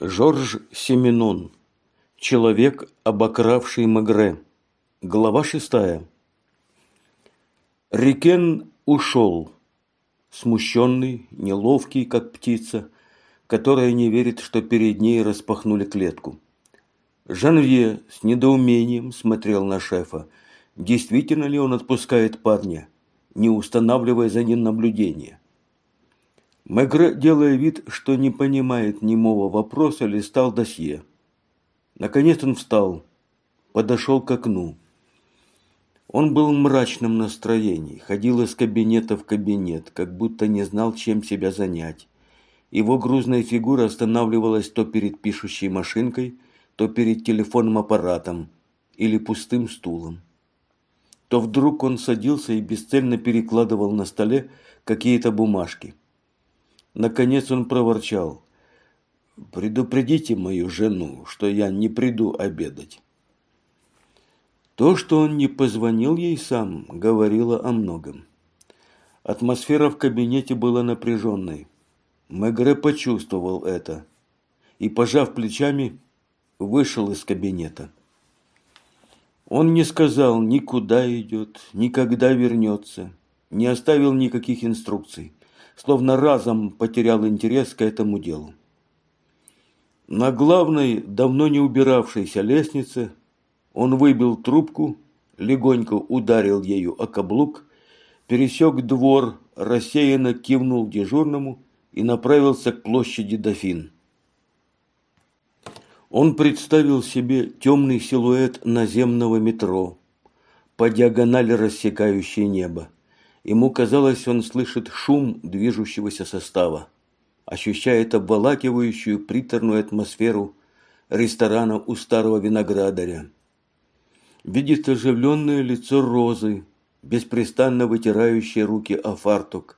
Жорж Семенон. Человек, обокравший Мегре. Глава шестая. Рикен ушел, смущенный, неловкий, как птица, которая не верит, что перед ней распахнули клетку. Жанвье с недоумением смотрел на шефа. Действительно ли он отпускает парня, не устанавливая за ним наблюдение? Мегре, делая вид, что не понимает немого вопроса, листал досье. Наконец он встал, подошел к окну. Он был в мрачном настроении, ходил из кабинета в кабинет, как будто не знал, чем себя занять. Его грузная фигура останавливалась то перед пишущей машинкой, то перед телефонным аппаратом или пустым стулом. То вдруг он садился и бесцельно перекладывал на столе какие-то бумажки – Наконец он проворчал. «Предупредите мою жену, что я не приду обедать». То, что он не позвонил ей сам, говорило о многом. Атмосфера в кабинете была напряженной. Мегре почувствовал это и, пожав плечами, вышел из кабинета. Он не сказал ни куда идет, ни когда вернется, не оставил никаких инструкций словно разом потерял интерес к этому делу. На главной, давно не убиравшейся лестнице он выбил трубку, легонько ударил ею о каблук, пересек двор, рассеянно кивнул дежурному и направился к площади Дофин. Он представил себе темный силуэт наземного метро, по диагонали рассекающее небо. Ему казалось, он слышит шум движущегося состава, ощущает обволакивающую приторную атмосферу ресторана у старого виноградаря. Видит оживленное лицо Розы, беспрестанно вытирающее руки о фартук,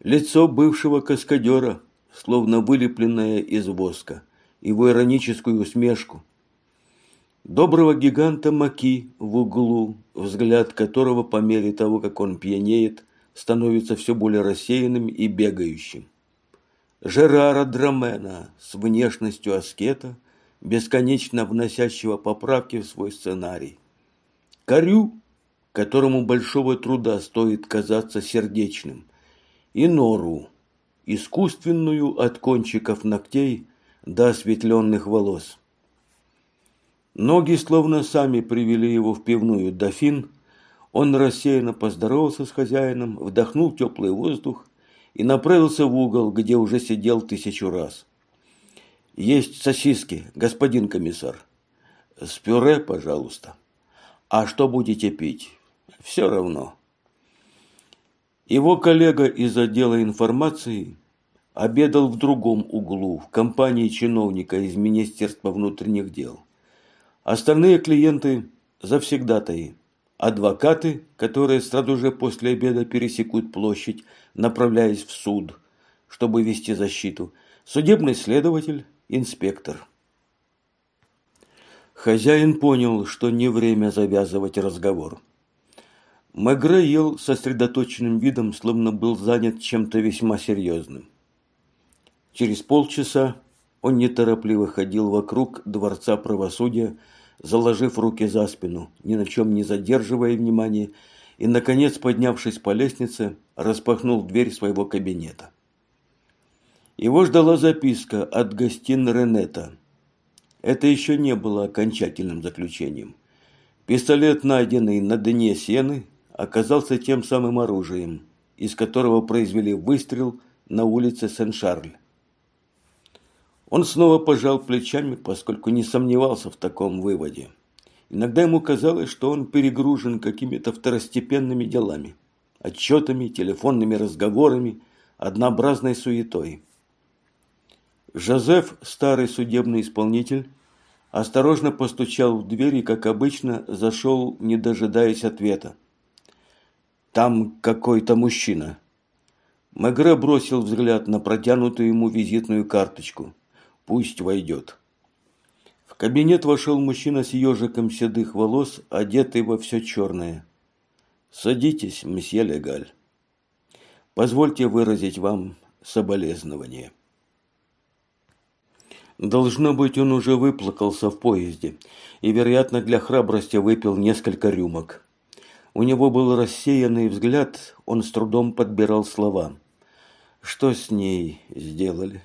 лицо бывшего каскадера, словно вылепленное из воска, его ироническую усмешку – доброго гиганта Маки в углу, взгляд которого по мере того, как он пьянеет, становится все более рассеянным и бегающим. Жерара Драмена с внешностью аскета, бесконечно вносящего поправки в свой сценарий. Корю, которому большого труда стоит казаться сердечным, и Нору, искусственную от кончиков ногтей до осветленных волос. Ноги словно сами привели его в пивную «Дофин». Он рассеянно поздоровался с хозяином, вдохнул теплый воздух и направился в угол, где уже сидел тысячу раз. «Есть сосиски, господин комиссар». «С пюре, пожалуйста». «А что будете пить?» «Все равно». Его коллега из отдела информации обедал в другом углу, в компании чиновника из Министерства внутренних дел. Остальные клиенты – завсегдатаи. Адвокаты, которые сразу же после обеда пересекут площадь, направляясь в суд, чтобы вести защиту. Судебный следователь, инспектор. Хозяин понял, что не время завязывать разговор. Мегре ел сосредоточенным видом, словно был занят чем-то весьма серьезным. Через полчаса он неторопливо ходил вокруг Дворца правосудия, заложив руки за спину, ни на чем не задерживая внимания, и, наконец, поднявшись по лестнице, распахнул дверь своего кабинета. Его ждала записка от гостин Ренета. Это еще не было окончательным заключением. Пистолет, найденный на дне сены, оказался тем самым оружием, из которого произвели выстрел на улице Сен-Шарль. Он снова пожал плечами, поскольку не сомневался в таком выводе. Иногда ему казалось, что он перегружен какими-то второстепенными делами, отчетами, телефонными разговорами, однообразной суетой. Жозеф, старый судебный исполнитель, осторожно постучал в дверь и, как обычно, зашел, не дожидаясь ответа. «Там какой-то мужчина». Мегре бросил взгляд на протянутую ему визитную карточку. Пусть войдет. В кабинет вошел мужчина с ежиком седых волос, одетый во все черное. Садитесь, месье Легаль. Позвольте выразить вам соболезнование. Должно быть, он уже выплакался в поезде и, вероятно, для храбрости выпил несколько рюмок. У него был рассеянный взгляд, он с трудом подбирал слова. Что с ней сделали?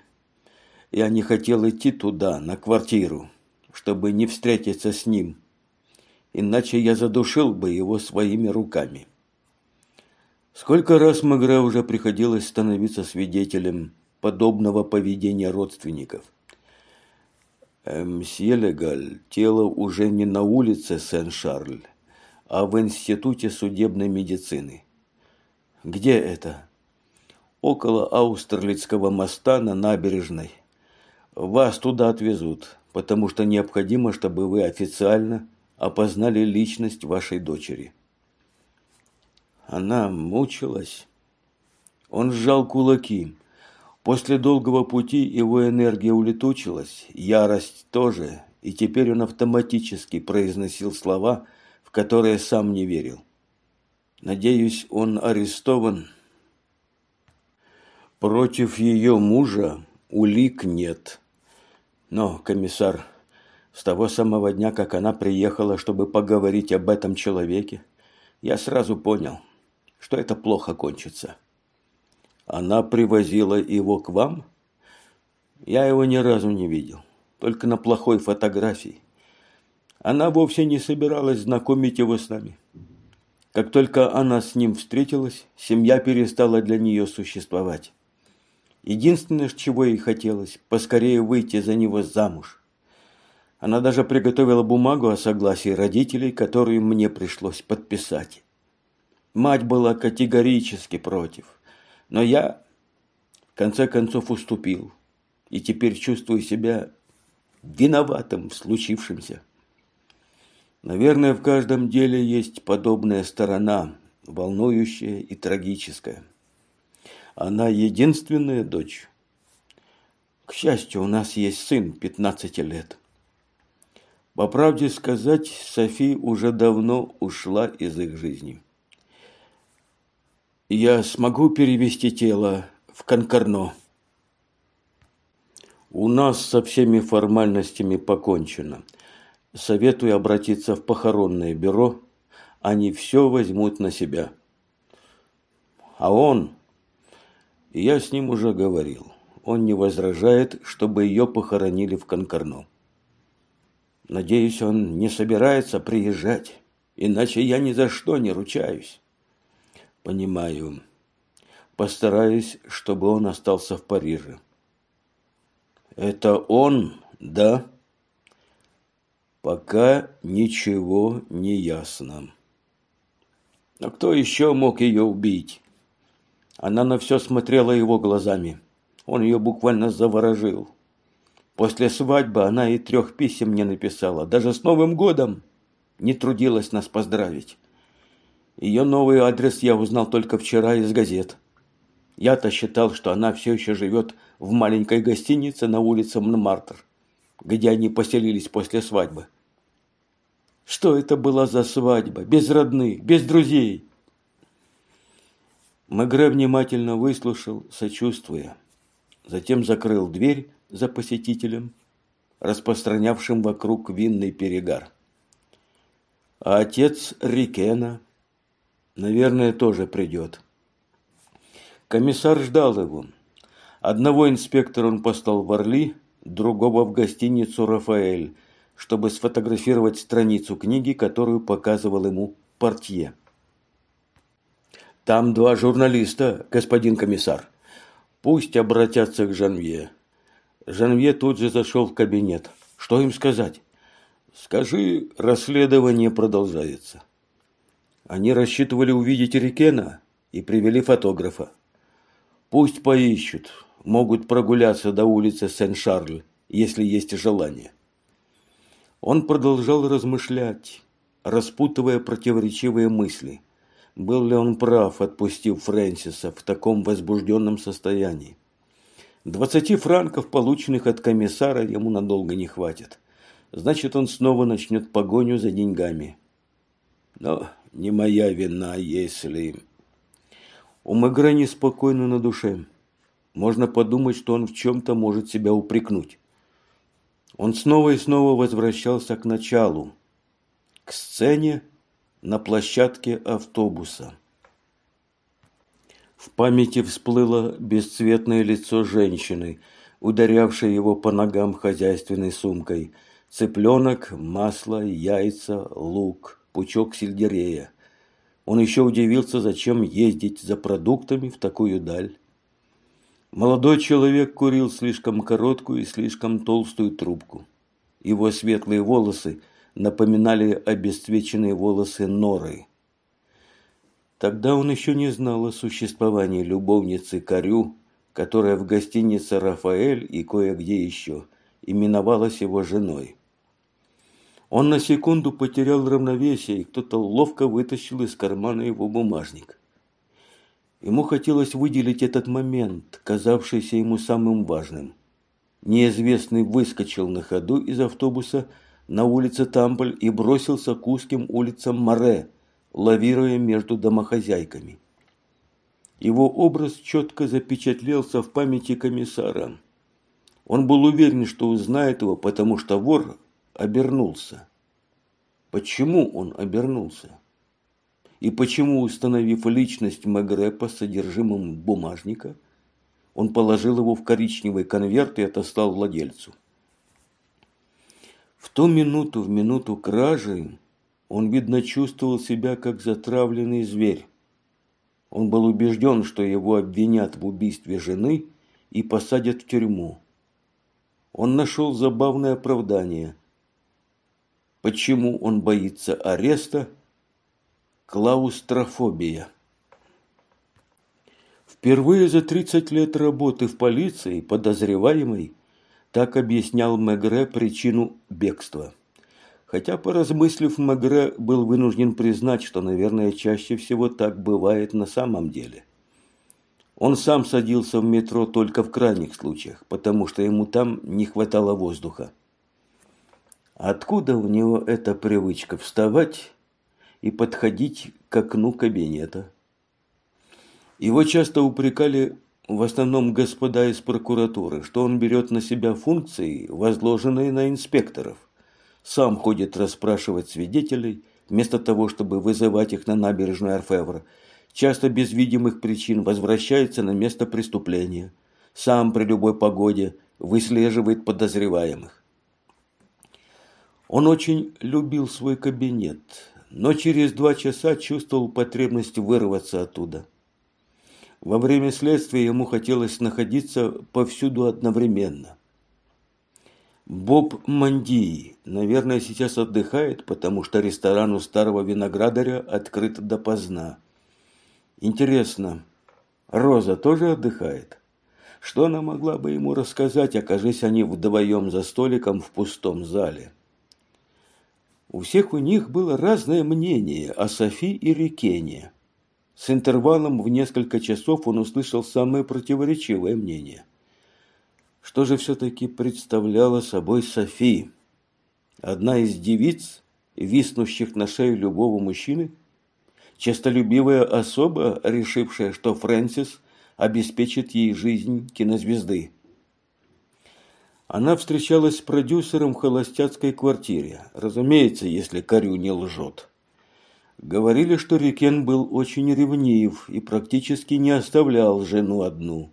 Я не хотел идти туда, на квартиру, чтобы не встретиться с ним. Иначе я задушил бы его своими руками. Сколько раз Магре уже приходилось становиться свидетелем подобного поведения родственников – Мсье Легаль, тело уже не на улице Сен-Шарль, а в Институте судебной медицины. Где это? Около Аустерлицкого моста на набережной. Вас туда отвезут, потому что необходимо, чтобы вы официально опознали личность вашей дочери. Она мучилась. Он сжал кулаки. После долгого пути его энергия улетучилась, ярость тоже, и теперь он автоматически произносил слова, в которые сам не верил. Надеюсь, он арестован. Против ее мужа улик нет. Но, комиссар, с того самого дня, как она приехала, чтобы поговорить об этом человеке, я сразу понял, что это плохо кончится. Она привозила его к вам? Я его ни разу не видел, только на плохой фотографии. Она вовсе не собиралась знакомить его с нами. Как только она с ним встретилась, семья перестала для нее существовать. Единственное, чего ей хотелось, поскорее выйти за него замуж. Она даже приготовила бумагу о согласии родителей, которую мне пришлось подписать. Мать была категорически против. Но я, в конце концов, уступил. И теперь чувствую себя виноватым в случившемся. Наверное, в каждом деле есть подобная сторона, волнующая и трагическая. Она единственная дочь. К счастью, у нас есть сын 15 лет. По правде сказать, Софи уже давно ушла из их жизни. Я смогу перевести тело в Конкорно. У нас со всеми формальностями покончено. Советую обратиться в похоронное бюро. Они все возьмут на себя. А он... Я с ним уже говорил. Он не возражает, чтобы ее похоронили в Конкорно. Надеюсь, он не собирается приезжать, иначе я ни за что не ручаюсь. Понимаю. Постараюсь, чтобы он остался в Париже. Это он, да? Пока ничего не ясно. А кто еще мог ее убить? Она на все смотрела его глазами. Он ее буквально заворожил. После свадьбы она и трех писем не написала. Даже с Новым годом не трудилась нас поздравить. Ее новый адрес я узнал только вчера из газет. Я-то считал, что она все еще живет в маленькой гостинице на улице Монмартр, где они поселились после свадьбы. Что это была за свадьба? Без родных, без друзей. Мегре внимательно выслушал, сочувствуя. Затем закрыл дверь за посетителем, распространявшим вокруг винный перегар. А отец Рикена Наверное, тоже придет. Комиссар ждал его. Одного инспектора он послал в Орли, другого в гостиницу «Рафаэль», чтобы сфотографировать страницу книги, которую показывал ему портье. «Там два журналиста, господин комиссар. Пусть обратятся к Жанвье». Жанвье тут же зашел в кабинет. «Что им сказать?» «Скажи, расследование продолжается». Они рассчитывали увидеть Рикена и привели фотографа. Пусть поищут, могут прогуляться до улицы Сен-Шарль, если есть желание. Он продолжал размышлять, распутывая противоречивые мысли. Был ли он прав, отпустив Фрэнсиса в таком возбужденном состоянии? Двадцати франков, полученных от комиссара, ему надолго не хватит. Значит, он снова начнет погоню за деньгами. Но не моя вина, если... У Мегре неспокойно на душе. Можно подумать, что он в чем-то может себя упрекнуть. Он снова и снова возвращался к началу, к сцене на площадке автобуса. В памяти всплыло бесцветное лицо женщины, ударявшей его по ногам хозяйственной сумкой. Цыпленок, масло, яйца, лук, пучок сельдерея. Он еще удивился, зачем ездить за продуктами в такую даль. Молодой человек курил слишком короткую и слишком толстую трубку. Его светлые волосы напоминали обесцвеченные волосы Норы. Тогда он еще не знал о существовании любовницы Корю, которая в гостинице «Рафаэль» и кое-где еще именовалась его женой. Он на секунду потерял равновесие, и кто-то ловко вытащил из кармана его бумажник. Ему хотелось выделить этот момент, казавшийся ему самым важным. Неизвестный выскочил на ходу из автобуса на улице Тамполь и бросился к узким улицам Море, лавируя между домохозяйками. Его образ четко запечатлелся в памяти комиссара. Он был уверен, что узнает его, потому что вор обернулся. Почему он обернулся? И почему, установив личность Мегре по содержимому бумажника, он положил его в коричневый конверт и отослал владельцу? В ту минуту, в минуту кражи, он, видно, чувствовал себя как затравленный зверь. Он был убежден, что его обвинят в убийстве жены и посадят в тюрьму. Он нашел забавное оправдание. Почему он боится ареста? Клаустрофобия. Впервые за 30 лет работы в полиции подозреваемый так объяснял Мегре причину бегства. Хотя, поразмыслив, Мегре был вынужден признать, что, наверное, чаще всего так бывает на самом деле. Он сам садился в метро только в крайних случаях, потому что ему там не хватало воздуха. Откуда у него эта привычка вставать и подходить к окну кабинета? Его часто упрекали в основном господа из прокуратуры, что он берет на себя функции, возложенные на инспекторов сам ходит расспрашивать свидетелей, вместо того, чтобы вызывать их на набережную Арфевра. Часто без видимых причин возвращается на место преступления. Сам при любой погоде выслеживает подозреваемых. Он очень любил свой кабинет, но через два часа чувствовал потребность вырваться оттуда. Во время следствия ему хотелось находиться повсюду одновременно. Боб Мандии, наверное, сейчас отдыхает, потому что ресторан у старого виноградаря открыт допоздна. Интересно, Роза тоже отдыхает? Что она могла бы ему рассказать, окажись они вдвоем за столиком в пустом зале? У всех у них было разное мнение о Софи и Рикене. С интервалом в несколько часов он услышал самое противоречивое мнение. Что же все-таки представляла собой Софи? Одна из девиц, виснущих на шею любого мужчины? Честолюбивая особа, решившая, что Фрэнсис обеспечит ей жизнь кинозвезды? Она встречалась с продюсером в холостяцкой квартире. Разумеется, если Карю не лжет. Говорили, что Рикен был очень ревнив и практически не оставлял жену одну.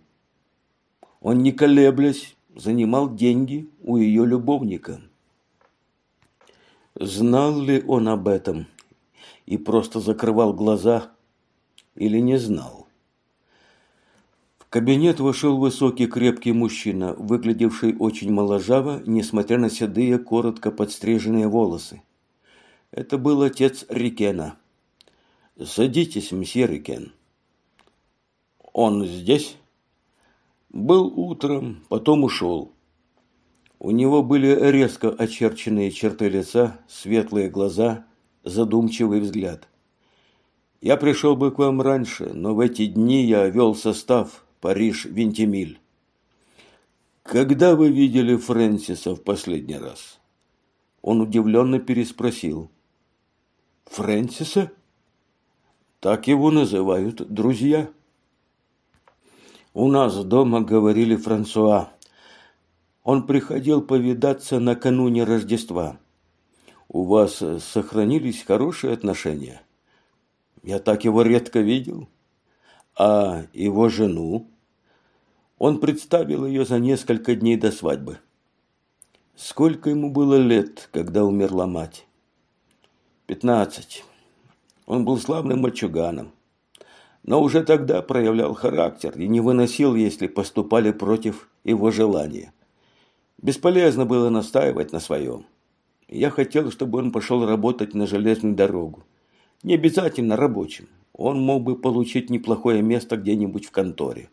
Он, не колеблясь, занимал деньги у ее любовника. Знал ли он об этом и просто закрывал глаза или не знал? В кабинет вошел высокий крепкий мужчина, выглядевший очень моложаво, несмотря на седые, коротко подстриженные волосы. Это был отец Рикена. «Садитесь, мсье Рикен». «Он здесь?» Был утром, потом ушел. У него были резко очерченные черты лица, светлые глаза, задумчивый взгляд. Я пришел бы к вам раньше, но в эти дни я вел состав Париж-Вентимиль. Когда вы видели Фрэнсиса в последний раз? Он удивленно переспросил. Фрэнсиса? Так его называют друзья. У нас дома говорили Франсуа. Он приходил повидаться накануне Рождества. У вас сохранились хорошие отношения? Я так его редко видел. А его жену? Он представил ее за несколько дней до свадьбы. Сколько ему было лет, когда умерла мать? Пятнадцать. Он был славным мальчуганом. Но уже тогда проявлял характер и не выносил, если поступали против его желания. Бесполезно было настаивать на своем. Я хотел, чтобы он пошел работать на железную дорогу. Не обязательно рабочим. Он мог бы получить неплохое место где-нибудь в конторе.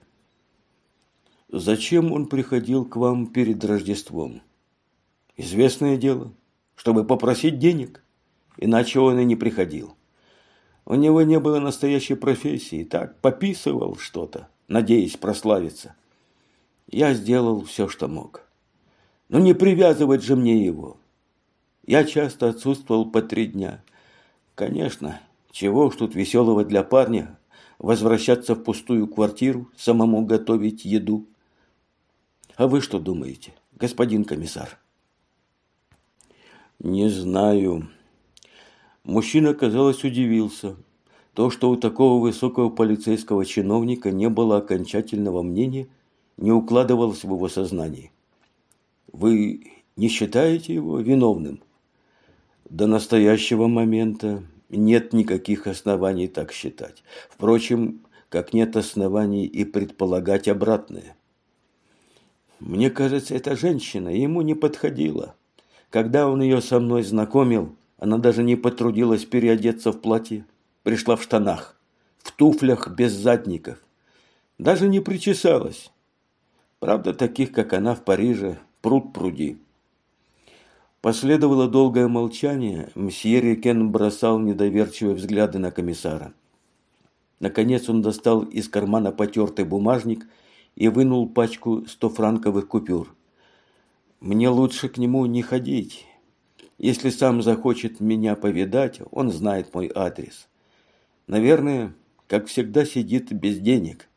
Зачем он приходил к вам перед Рождеством? Известное дело, чтобы попросить денег. Иначе он и не приходил. У него не было настоящей профессии, так пописывал что-то, надеясь прославиться. Я сделал все, что мог. Но не привязывать же мне его. Я часто отсутствовал по три дня. Конечно, чего уж тут веселого для парня возвращаться в пустую квартиру, самому готовить еду. А вы что думаете, господин комиссар? Не знаю. Мужчина, казалось, удивился. То, что у такого высокого полицейского чиновника не было окончательного мнения, не укладывалось в его сознании. Вы не считаете его виновным? До настоящего момента нет никаких оснований так считать. Впрочем, как нет оснований и предполагать обратное. Мне кажется, эта женщина ему не подходила. Когда он ее со мной знакомил, она даже не потрудилась переодеться в платье. Пришла в штанах, в туфлях без задников. Даже не причесалась. Правда, таких, как она в Париже, пруд пруди. Последовало долгое молчание. Мсье Рикен бросал недоверчивые взгляды на комиссара. Наконец он достал из кармана потертый бумажник и вынул пачку стофранковых купюр. «Мне лучше к нему не ходить. Если сам захочет меня повидать, он знает мой адрес. Наверное, как всегда, сидит без денег.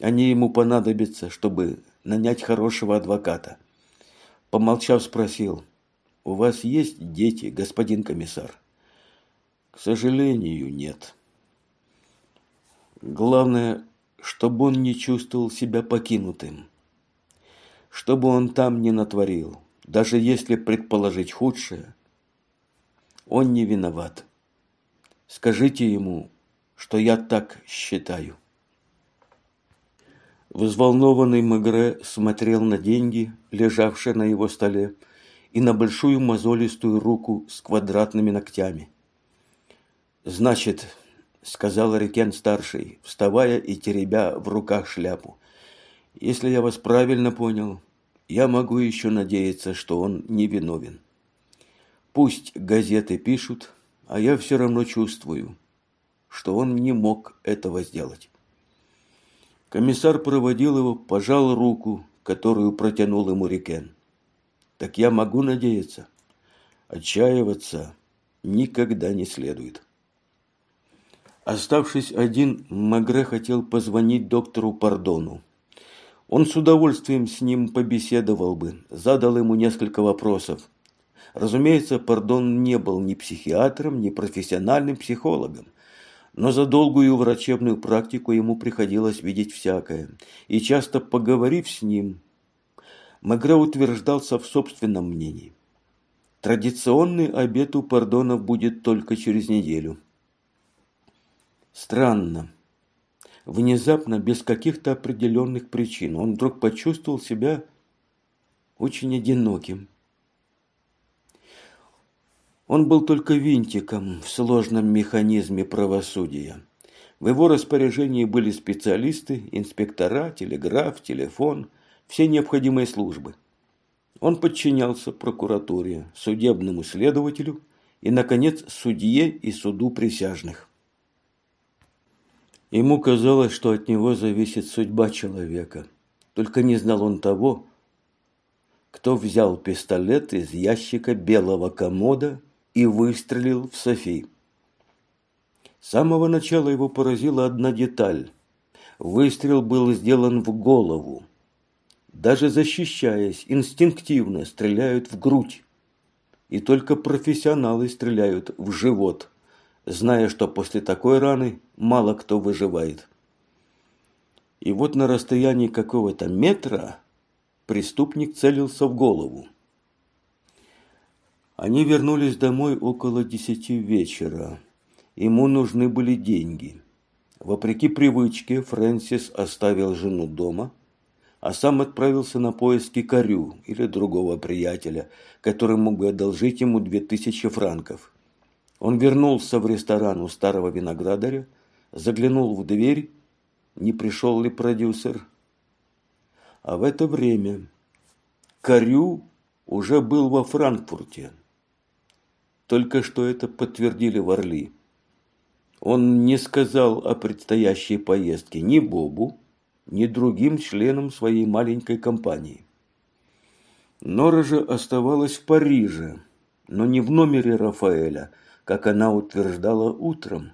Они ему понадобятся, чтобы нанять хорошего адвоката. Помолчав, спросил, «У вас есть дети, господин комиссар?» «К сожалению, нет». Главное, чтобы он не чувствовал себя покинутым. Чтобы он там не натворил, даже если предположить худшее, он не виноват. Скажите ему, что я так считаю. Взволнованный Мегре смотрел на деньги, лежавшие на его столе, и на большую мозолистую руку с квадратными ногтями. «Значит, — сказал Рикен-старший, вставая и теребя в руках шляпу, — если я вас правильно понял, я могу еще надеяться, что он невиновен. Пусть газеты пишут, а я все равно чувствую, что он не мог этого сделать». Комиссар проводил его, пожал руку, которую протянул ему Рикен. Так я могу надеяться. Отчаиваться никогда не следует. Оставшись один, Магре хотел позвонить доктору Пардону. Он с удовольствием с ним побеседовал бы, задал ему несколько вопросов. Разумеется, Пардон не был ни психиатром, ни профессиональным психологом. Но за долгую врачебную практику ему приходилось видеть всякое. И часто поговорив с ним, Магре утверждался в собственном мнении. Традиционный обед у Пардонов будет только через неделю. Странно. Внезапно, без каких-то определенных причин, он вдруг почувствовал себя очень одиноким. Он был только винтиком в сложном механизме правосудия. В его распоряжении были специалисты, инспектора, телеграф, телефон, все необходимые службы. Он подчинялся прокуратуре, судебному следователю и, наконец, судье и суду присяжных. Ему казалось, что от него зависит судьба человека. Только не знал он того, кто взял пистолет из ящика белого комода и выстрелил в Софи. С самого начала его поразила одна деталь. Выстрел был сделан в голову. даже защищаясь, инстинктивно стреляют в грудь. И только профессионалы стреляют в живот, зная, что после такой раны мало кто выживает. И вот на расстоянии какого-то метра преступник целился в голову. Они вернулись домой около десяти вечера. Ему нужны были деньги. Вопреки привычке, Фрэнсис оставил жену дома, а сам отправился на поиски Корю или другого приятеля, который мог бы одолжить ему две тысячи франков. Он вернулся в ресторан у старого виноградаря, заглянул в дверь, не пришел ли продюсер. А в это время Корю уже был во Франкфурте. Только что это подтвердили в Орли. Он не сказал о предстоящей поездке ни Бобу, ни другим членам своей маленькой компании. Нора же оставалась в Париже, но не в номере Рафаэля, как она утверждала утром.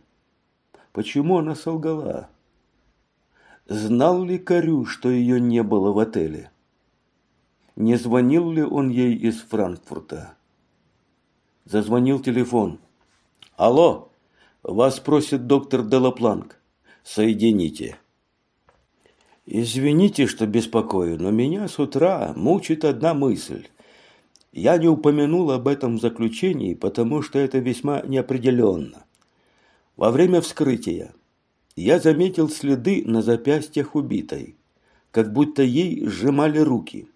Почему она солгала? Знал ли Карю, что ее не было в отеле? Не звонил ли он ей из Франкфурта? Зазвонил телефон. «Алло!» Вас просит доктор Делапланк. Соедините. Извините, что беспокою, но меня с утра мучит одна мысль. Я не упомянул об этом в заключении, потому что это весьма неопределенно. Во время вскрытия я заметил следы на запястьях убитой, как будто ей сжимали руки.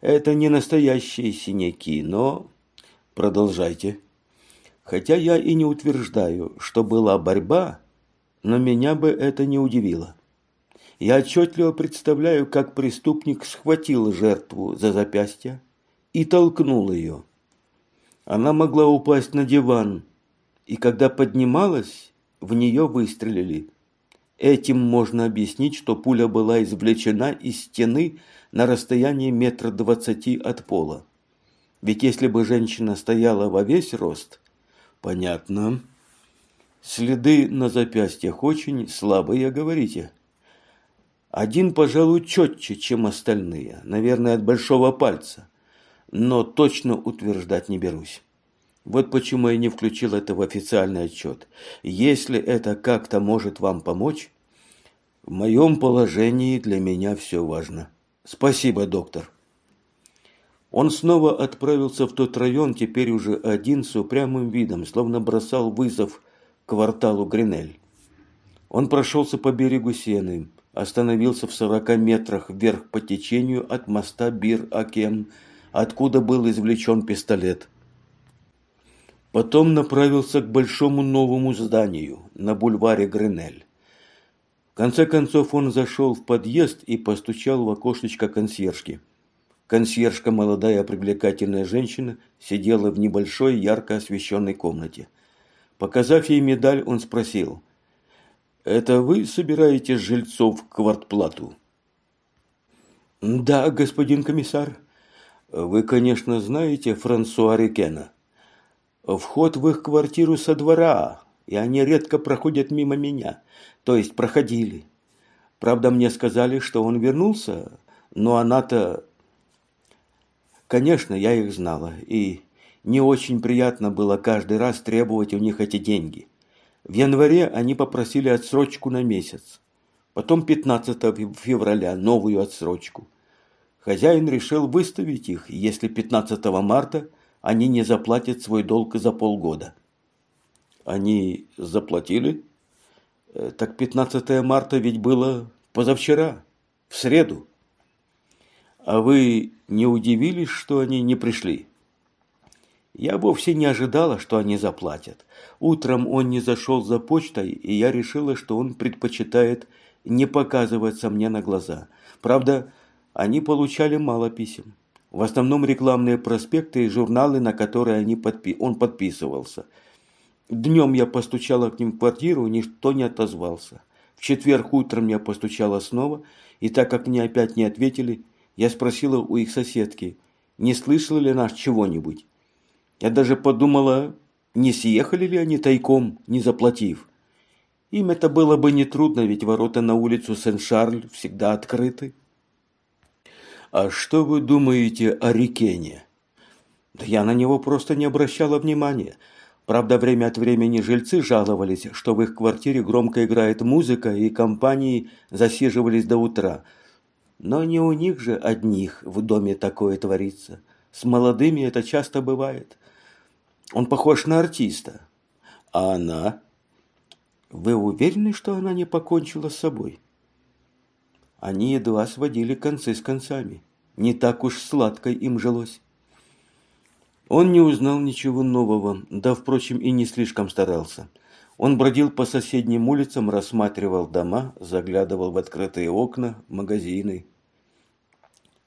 Это не настоящие синяки, но... Продолжайте. Хотя я и не утверждаю, что была борьба, но меня бы это не удивило. Я отчетливо представляю, как преступник схватил жертву за запястье и толкнул ее. Она могла упасть на диван, и когда поднималась, в нее выстрелили. Этим можно объяснить, что пуля была извлечена из стены на расстоянии метра двадцати от пола. Ведь если бы женщина стояла во весь рост – Понятно. Следы на запястьях очень слабые, говорите. Один, пожалуй, четче, чем остальные. Наверное, от большого пальца. Но точно утверждать не берусь. Вот почему я не включил это в официальный отчет. Если это как-то может вам помочь, в моем положении для меня все важно. Спасибо, доктор. Он снова отправился в тот район, теперь уже один, с упрямым видом, словно бросал вызов кварталу Гринель. Он прошелся по берегу Сены, остановился в сорока метрах вверх по течению от моста Бир-Акем, откуда был извлечен пистолет. Потом направился к большому новому зданию на бульваре Гринель. В конце концов он зашел в подъезд и постучал в окошечко консьержки. Консьержка, молодая привлекательная женщина, сидела в небольшой ярко освещенной комнате. Показав ей медаль, он спросил, «Это вы собираете жильцов квартплату?» «Да, господин комиссар. Вы, конечно, знаете Франсуа Рикена. Вход в их квартиру со двора, и они редко проходят мимо меня, то есть проходили. Правда, мне сказали, что он вернулся, но она-то Конечно, я их знала, и не очень приятно было каждый раз требовать у них эти деньги. В январе они попросили отсрочку на месяц. Потом 15 февраля новую отсрочку. Хозяин решил выставить их, если 15 марта они не заплатят свой долг за полгода. Они заплатили? Э, так 15 марта ведь было позавчера, в среду. А вы не удивились, что они не пришли? Я вовсе не ожидала, что они заплатят. Утром он не зашел за почтой, и я решила, что он предпочитает не показываться мне на глаза. Правда, они получали мало писем. В основном рекламные проспекты и журналы, на которые они подпи он подписывался. Днем я постучала к ним в квартиру, никто не отозвался. В четверг утром я постучала снова, и так как мне опять не ответили, я спросила у их соседки, не слышала ли нас чего-нибудь. Я даже подумала, не съехали ли они тайком, не заплатив. Им это было бы нетрудно, ведь ворота на улицу Сен-Шарль всегда открыты. А что вы думаете о Рикене? Да я на него просто не обращала внимания. Правда, время от времени жильцы жаловались, что в их квартире громко играет музыка, и компании засиживались до утра. Но не у них же одних в доме такое творится. С молодыми это часто бывает. Он похож на артиста. А она? Вы уверены, что она не покончила с собой? Они едва сводили концы с концами. Не так уж сладко им жилось. Он не узнал ничего нового, да, впрочем, и не слишком старался. Он бродил по соседним улицам, рассматривал дома, заглядывал в открытые окна, магазины.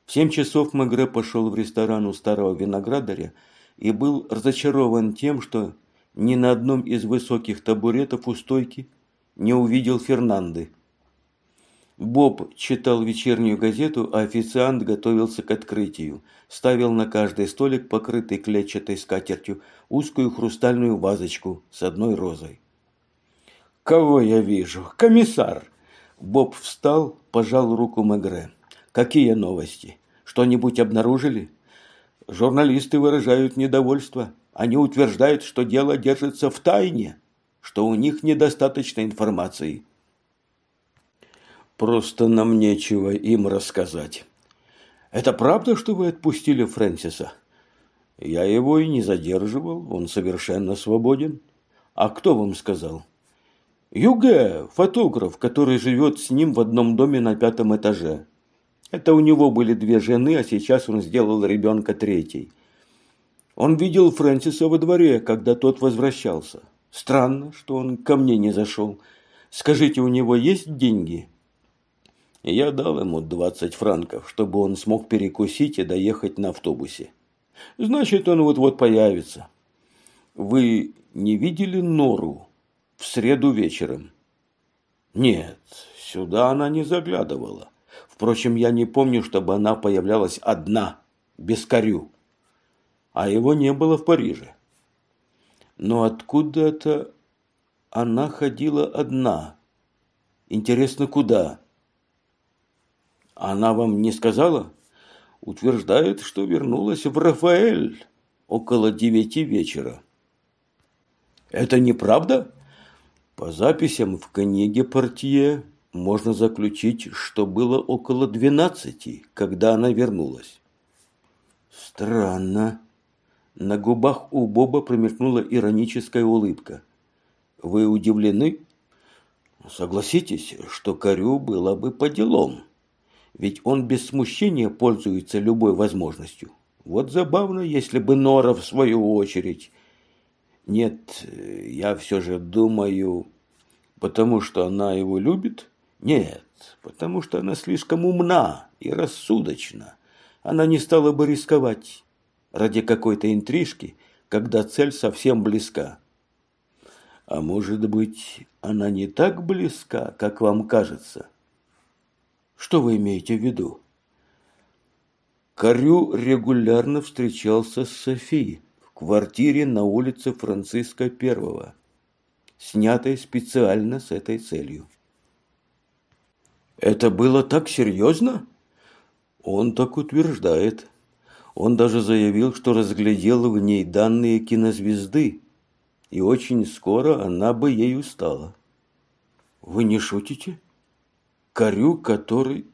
В семь часов Мегре пошел в ресторан у старого виноградаря и был разочарован тем, что ни на одном из высоких табуретов у стойки не увидел Фернанды. Боб читал вечернюю газету, а официант готовился к открытию. Ставил на каждый столик, покрытый клетчатой скатертью, узкую хрустальную вазочку с одной розой. «Кого я вижу? Комиссар!» Боб встал, пожал руку Мегре. «Какие новости? Что-нибудь обнаружили?» «Журналисты выражают недовольство. Они утверждают, что дело держится в тайне, что у них недостаточно информации». Просто нам нечего им рассказать. Это правда, что вы отпустили Фрэнсиса? Я его и не задерживал, он совершенно свободен. А кто вам сказал? Юге, фотограф, который живет с ним в одном доме на пятом этаже. Это у него были две жены, а сейчас он сделал ребенка третий. Он видел Фрэнсиса во дворе, когда тот возвращался. Странно, что он ко мне не зашел. Скажите, у него есть деньги?» Я дал ему двадцать франков, чтобы он смог перекусить и доехать на автобусе. Значит, он вот-вот появится. Вы не видели Нору в среду вечером? Нет, сюда она не заглядывала. Впрочем, я не помню, чтобы она появлялась одна, без корю. А его не было в Париже. Но откуда-то она ходила одна. Интересно, куда? Она вам не сказала? Утверждает, что вернулась в Рафаэль около девяти вечера. Это неправда? По записям в книге Портье можно заключить, что было около двенадцати, когда она вернулась. Странно. На губах у Боба промелькнула ироническая улыбка. Вы удивлены? Согласитесь, что Корю было бы по делам ведь он без смущения пользуется любой возможностью. Вот забавно, если бы Нора в свою очередь. Нет, я все же думаю, потому что она его любит? Нет, потому что она слишком умна и рассудочна. Она не стала бы рисковать ради какой-то интрижки, когда цель совсем близка. А может быть, она не так близка, как вам кажется? Что вы имеете в виду? Корю регулярно встречался с Софией в квартире на улице Франциска Первого, снятой специально с этой целью. Это было так серьезно? Он так утверждает. Он даже заявил, что разглядел в ней данные кинозвезды, и очень скоро она бы ею стала. Вы не шутите? Корю, который...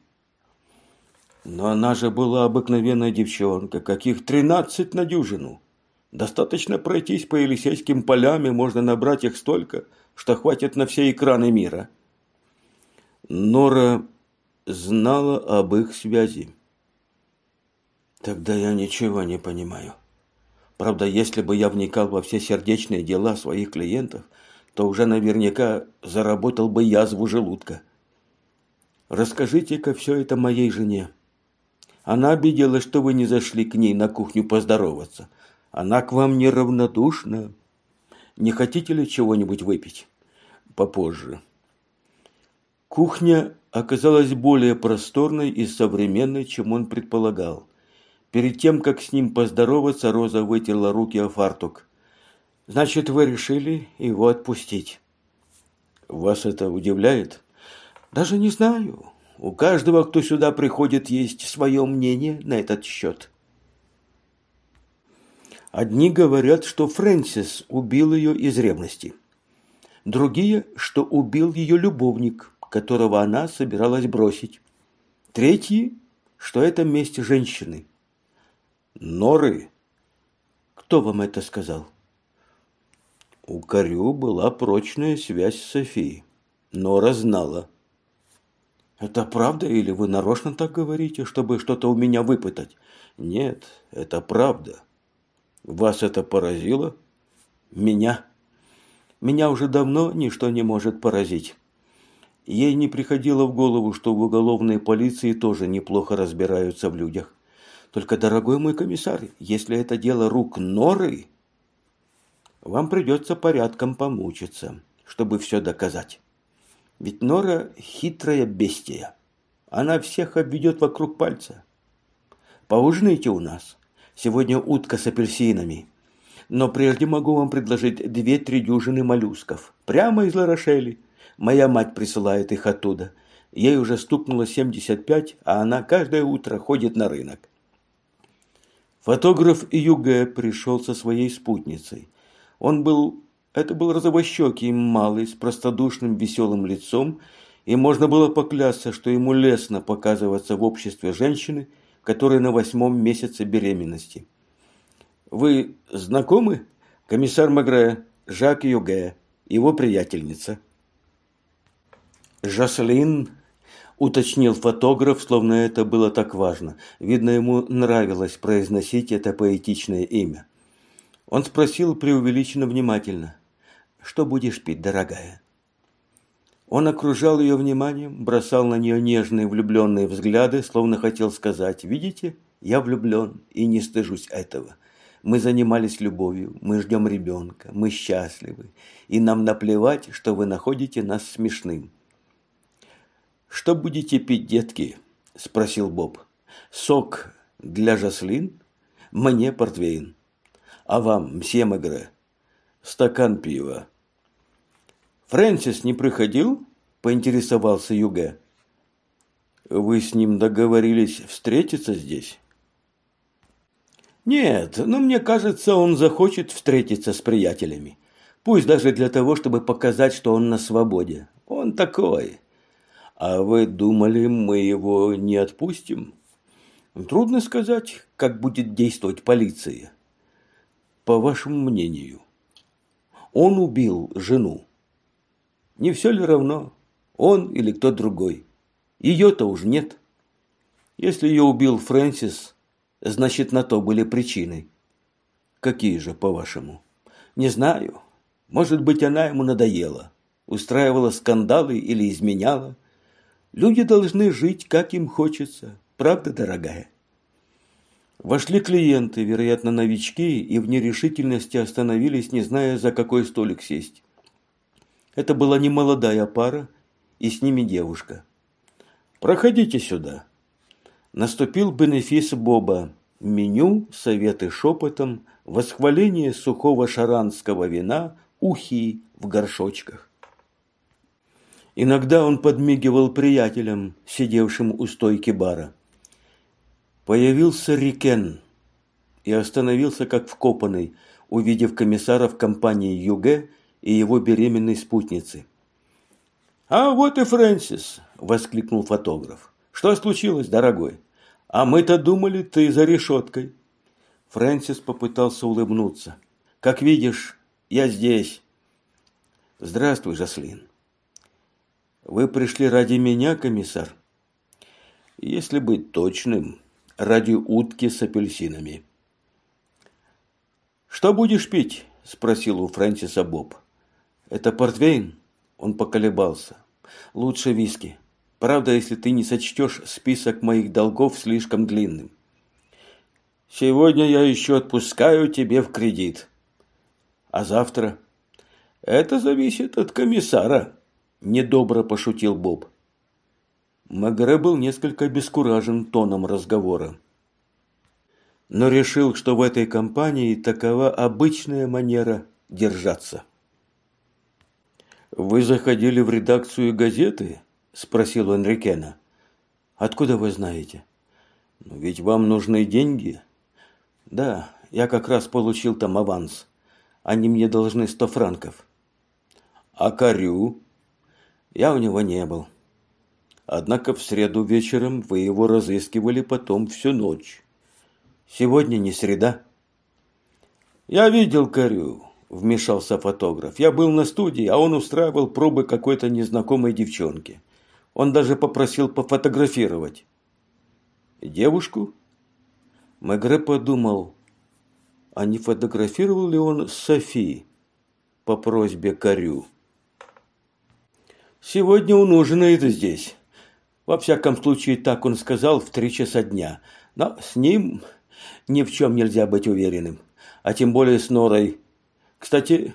Но она же была обыкновенная девчонка, каких тринадцать на дюжину. Достаточно пройтись по Елисейским полям, и можно набрать их столько, что хватит на все экраны мира. Нора знала об их связи. Тогда я ничего не понимаю. Правда, если бы я вникал во все сердечные дела своих клиентов, то уже наверняка заработал бы язву желудка. Расскажите-ка все это моей жене. Она обиделась, что вы не зашли к ней на кухню поздороваться. Она к вам неравнодушна. Не хотите ли чего-нибудь выпить? Попозже. Кухня оказалась более просторной и современной, чем он предполагал. Перед тем, как с ним поздороваться, Роза вытерла руки о фартук. «Значит, вы решили его отпустить?» «Вас это удивляет?» Даже не знаю. У каждого, кто сюда приходит, есть свое мнение на этот счет. Одни говорят, что Фрэнсис убил ее из ревности. Другие, что убил ее любовник, которого она собиралась бросить. Третьи, что это месть женщины. Норы. Кто вам это сказал? У Корю была прочная связь с Софией. Нора знала. Это правда или вы нарочно так говорите, чтобы что-то у меня выпытать? Нет, это правда. Вас это поразило? Меня? Меня уже давно ничто не может поразить. Ей не приходило в голову, что в уголовной полиции тоже неплохо разбираются в людях. Только, дорогой мой комиссар, если это дело рук Норы, вам придется порядком помучиться, чтобы все доказать. Ведь Нора хитрая бестия. Она всех обведет вокруг пальца. Поужинайте у нас. Сегодня утка с апельсинами. Но прежде могу вам предложить две-три дюжины моллюсков. Прямо из Ларошели. Моя мать присылает их оттуда. Ей уже стукнуло 75, а она каждое утро ходит на рынок. Фотограф Юге пришел со своей спутницей. Он был... Это был розовощекий малый с простодушным веселым лицом, и можно было поклясться, что ему лестно показываться в обществе женщины – который на восьмом месяце беременности. Вы знакомы? Комиссар Магре, Жак Юге, его приятельница. Жаслин, уточнил фотограф, словно это было так важно. Видно, ему нравилось произносить это поэтичное имя. Он спросил преувеличенно внимательно. «Что будешь пить, дорогая?» Он окружал ее вниманием, бросал на нее нежные влюбленные взгляды, словно хотел сказать «Видите, я влюблен и не стыжусь этого. Мы занимались любовью, мы ждем ребенка, мы счастливы, и нам наплевать, что вы находите нас смешным». «Что будете пить, детки?» – спросил Боб. «Сок для Жаслин? Мне портвейн. А вам, мсье Мегре, стакан пива». «Фрэнсис не приходил?» – поинтересовался Юге. «Вы с ним договорились встретиться здесь?» «Нет, но мне кажется, он захочет встретиться с приятелями. Пусть даже для того, чтобы показать, что он на свободе. Он такой. А вы думали, мы его не отпустим?» Трудно сказать, как будет действовать полиция. По вашему мнению, он убил жену. Не все ли равно, он или кто другой? Ее-то уж нет. Если ее убил Фрэнсис, значит, на то были причины. Какие же, по-вашему? Не знаю. Может быть, она ему надоела. Устраивала скандалы или изменяла. Люди должны жить, как им хочется. Правда, дорогая? Вошли клиенты, вероятно, новички, и в нерешительности остановились, не зная, за какой столик сесть. Это была немолодая пара, и с ними девушка. «Проходите сюда». Наступил бенефис Боба. Меню, советы шепотом, восхваление сухого шаранского вина, ухи в горшочках. Иногда он подмигивал приятелям, сидевшим у стойки бара. Появился Рикен и остановился как вкопанный, увидев комиссара в компании Юге и его беременной спутницы. «А вот и Фрэнсис!» – воскликнул фотограф. «Что случилось, дорогой? А мы-то думали, ты за решеткой». Фрэнсис попытался улыбнуться. «Как видишь, я здесь». «Здравствуй, Жаслин». «Вы пришли ради меня, комиссар?» «Если быть точным, ради утки с апельсинами». «Что будешь пить?» – спросил у Фрэнсиса Боб. «Это портвейн?» Он поколебался. «Лучше виски. Правда, если ты не сочтешь список моих долгов слишком длинным». «Сегодня я еще отпускаю тебе в кредит». «А завтра?» «Это зависит от комиссара», – недобро пошутил Боб. Магре был несколько обескуражен тоном разговора. Но решил, что в этой компании такова обычная манера держаться. «Вы заходили в редакцию газеты?» – спросил Энрикена. Откуда вы знаете? Ну, ведь вам нужны деньги. Да, я как раз получил там аванс. Они мне должны сто франков. А Корю? Я у него не был. Однако в среду вечером вы его разыскивали потом всю ночь. Сегодня не среда. Я видел Корю, вмешался фотограф. Я был на студии, а он устраивал пробы какой-то незнакомой девчонки. Он даже попросил пофотографировать. Девушку? Мегре подумал, а не фотографировал ли он Софи по просьбе Корю? Сегодня он ужинает здесь. Во всяком случае, так он сказал в три часа дня. Но с ним ни в чем нельзя быть уверенным. А тем более с Норой. Кстати,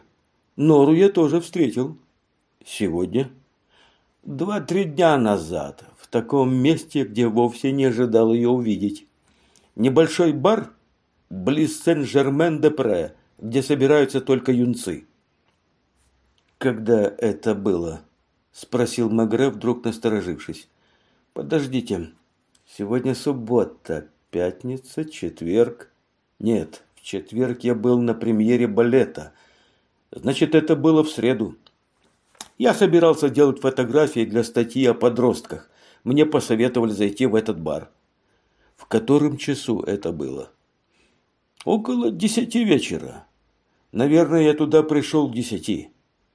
Нору я тоже встретил. Сегодня? Два-три дня назад. В таком месте, где вовсе не ожидал ее увидеть. Небольшой бар близ Сен-Жермен-де-Пре, где собираются только юнцы. Когда это было? Спросил Мегре, вдруг насторожившись. Подождите, сегодня суббота, пятница, четверг. Нет, четверг я был на премьере балета. Значит, это было в среду. Я собирался делать фотографии для статьи о подростках. Мне посоветовали зайти в этот бар. В котором часу это было? Около десяти вечера. Наверное, я туда пришел к десяти.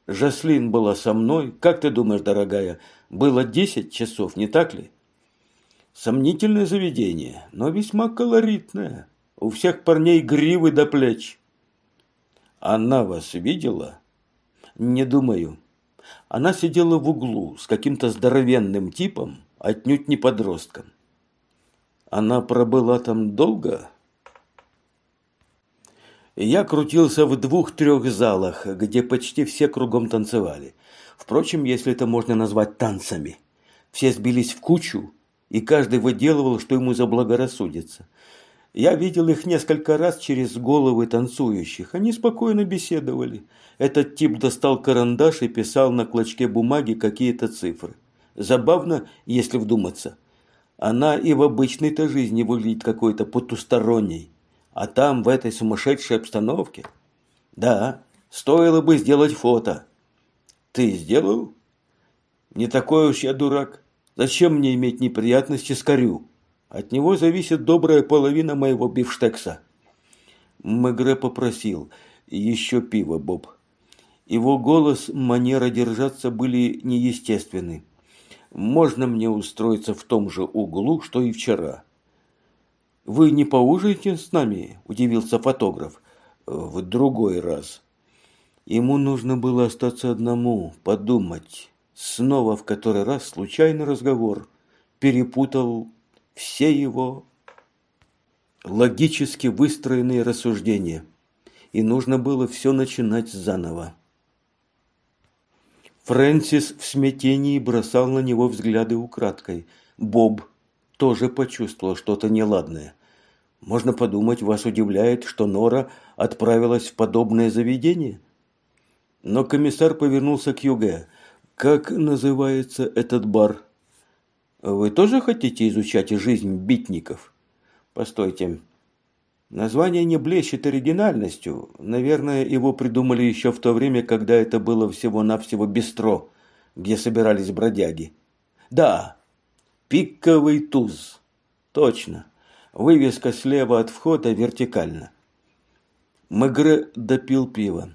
Жаслин была со мной. Как ты думаешь, дорогая, было десять часов, не так ли? Сомнительное заведение, но весьма колоритное. У всех парней гривы до плеч. Она вас видела? Не думаю. Она сидела в углу с каким-то здоровенным типом, отнюдь не подростком. Она пробыла там долго? Я крутился в двух-трех залах, где почти все кругом танцевали. Впрочем, если это можно назвать танцами. Все сбились в кучу, и каждый выделывал, что ему заблагорассудится. Я видел их несколько раз через головы танцующих. Они спокойно беседовали. Этот тип достал карандаш и писал на клочке бумаги какие-то цифры. Забавно, если вдуматься. Она и в обычной-то жизни выглядит какой-то потусторонней. А там, в этой сумасшедшей обстановке? Да, стоило бы сделать фото. Ты сделал? Не такой уж я дурак. Зачем мне иметь неприятности с корю? От него зависит добрая половина моего бифштекса. Мегре попросил. Еще пиво, Боб. Его голос, манера держаться были неестественны. Можно мне устроиться в том же углу, что и вчера. «Вы не поужинаете с нами?» – удивился фотограф. «В другой раз». Ему нужно было остаться одному, подумать. Снова в который раз случайный разговор перепутал все его логически выстроенные рассуждения. И нужно было все начинать заново. Фрэнсис в смятении бросал на него взгляды украдкой. Боб тоже почувствовал что-то неладное. Можно подумать, вас удивляет, что Нора отправилась в подобное заведение. Но комиссар повернулся к Юге. Как называется этот бар? Вы тоже хотите изучать жизнь битников? Постойте. Название не блещет оригинальностью. Наверное, его придумали еще в то время, когда это было всего-навсего бистро, где собирались бродяги. Да, Пиковый туз. Точно. Вывеска слева от входа вертикально. Мегре допил пиво.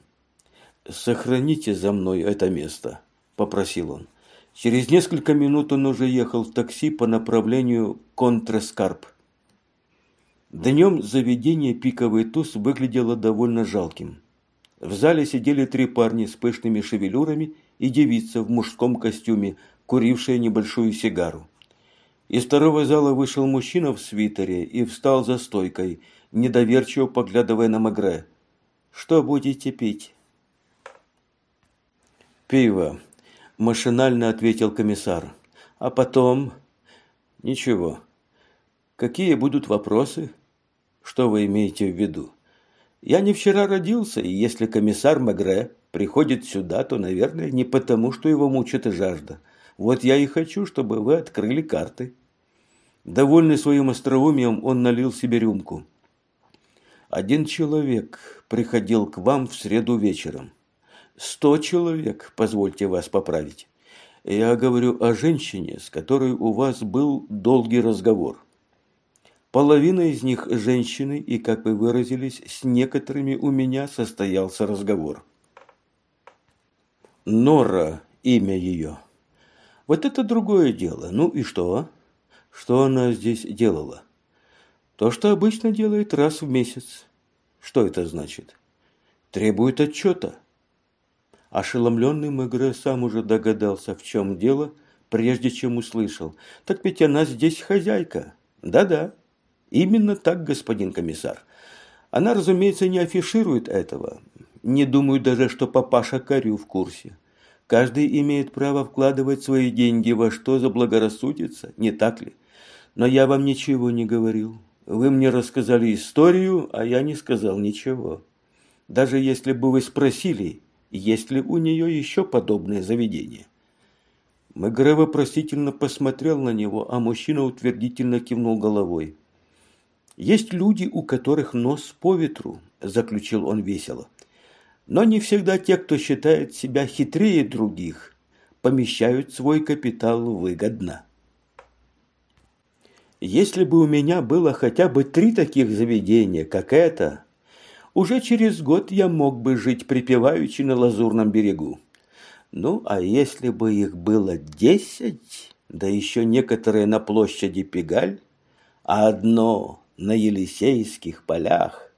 «Сохраните за мной это место», – попросил он. Через несколько минут он уже ехал в такси по направлению Контрескарп. Днем заведение «Пиковый туз» выглядело довольно жалким. В зале сидели три парня с пышными шевелюрами и девица в мужском костюме, курившая небольшую сигару. Из второго зала вышел мужчина в свитере и встал за стойкой, недоверчиво поглядывая на Магре. «Что будете пить?» «Пиво», – машинально ответил комиссар. «А потом...» «Ничего. Какие будут вопросы?» «Что вы имеете в виду?» «Я не вчера родился, и если комиссар Магре приходит сюда, то, наверное, не потому, что его мучит жажда. Вот я и хочу, чтобы вы открыли карты». Довольный своим остроумием, он налил себе рюмку. Один человек приходил к вам в среду вечером. Сто человек, позвольте вас поправить. Я говорю о женщине, с которой у вас был долгий разговор. Половина из них женщины, и, как вы выразились, с некоторыми у меня состоялся разговор. Нора – имя ее. Вот это другое дело. Ну и что? Что она здесь делала? То, что обычно делает раз в месяц. Что это значит? Требует отчета. Ошеломленный Мегре сам уже догадался, в чем дело, прежде чем услышал. Так ведь она здесь хозяйка. Да-да, именно так, господин комиссар. Она, разумеется, не афиширует этого. Не думаю даже, что папаша Карю в курсе. Каждый имеет право вкладывать свои деньги во что заблагорассудится, не так ли? Но я вам ничего не говорил. Вы мне рассказали историю, а я не сказал ничего. Даже если бы вы спросили, есть ли у нее еще подобное заведение. Мегре вопросительно посмотрел на него, а мужчина утвердительно кивнул головой. «Есть люди, у которых нос по ветру», – заключил он весело. «Но не всегда те, кто считает себя хитрее других, помещают свой капитал выгодно». Если бы у меня было хотя бы три таких заведения, как это, уже через год я мог бы жить припеваючи на Лазурном берегу. Ну, а если бы их было десять, да еще некоторые на площади Пегаль, а одно на Елисейских полях,